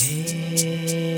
Dear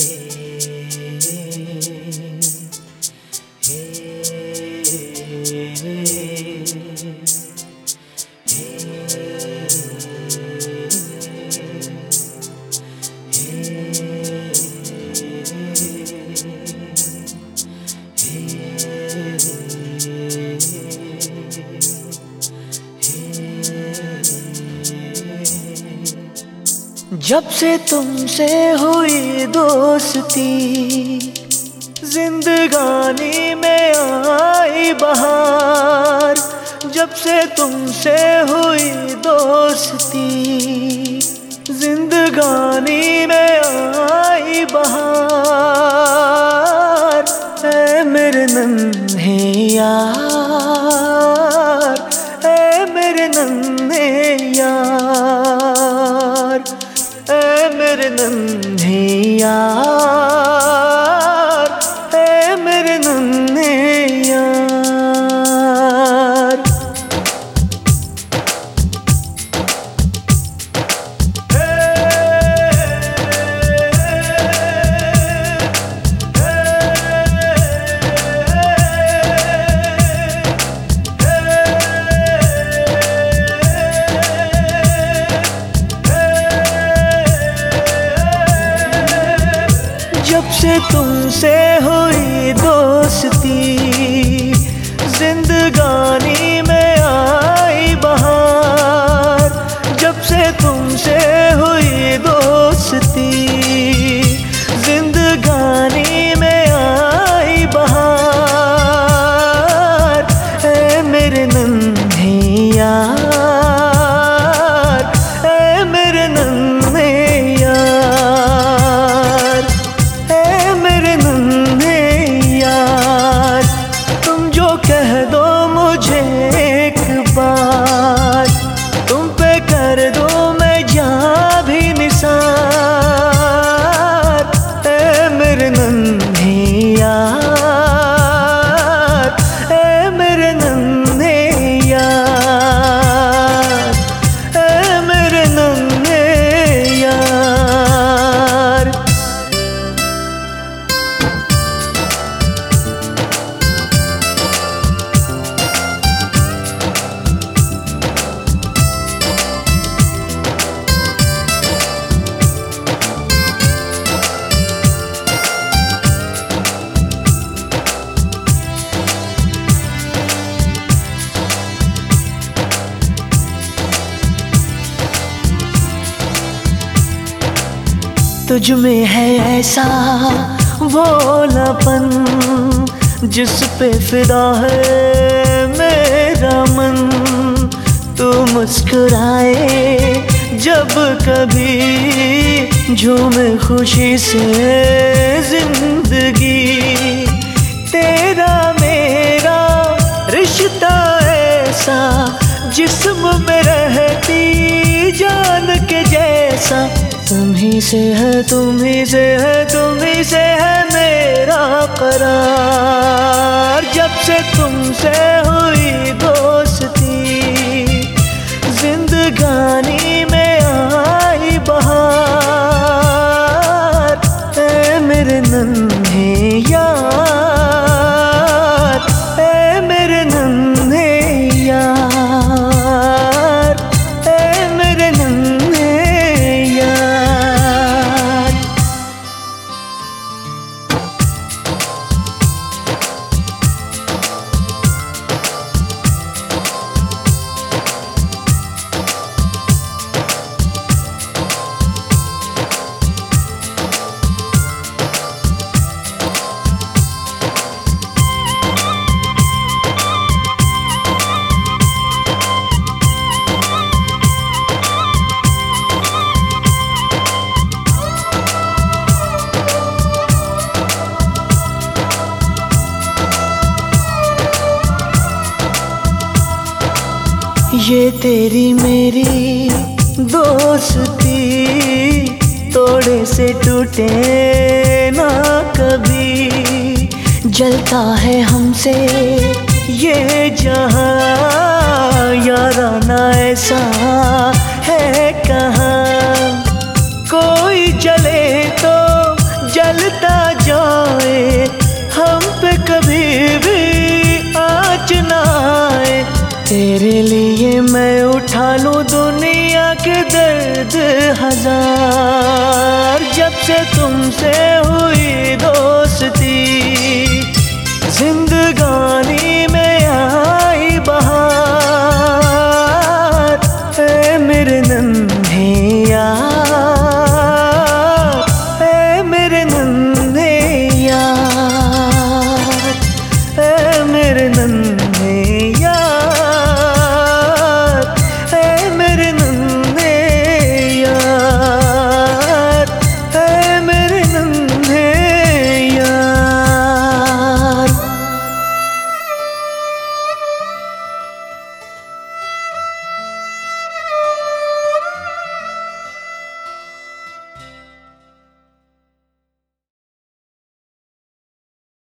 जब से तुमसे हुई दोस्ती, जिंदगानी में आई बहार, जब से तुमसे हुई दोस्ती, जिंदगानी में आई बहार। है मेरे नन्हे नन्हे यार। से तुमसे हुई दोस्ती तुझ में है ऐसा भोलापन जिस पे फिदा है मेरा मन। तू मुस्कुराए जब कभी झूमे खुशी से ज़िंदगी। तेरा मेरा रिश्ता ऐसा, जिस्म में रहती जान के जैसा। तुम्ही से है, तुम्ही से है, तुम्ही से है मेरा करार। जब से तुमसे हुई दोस्ती, जिंदगानी में आई बहार। मेरे नन्हे ये तेरी मेरी दोस्ती, तोड़े से टूटे ना कभी। जलता है हमसे ये जहाँ, याराना ऐसा है कहाँ। कोई जले चलता जाए तेरे लिए मैं उठा लू दुनिया के दर्द हज़ार। जब से तुमसे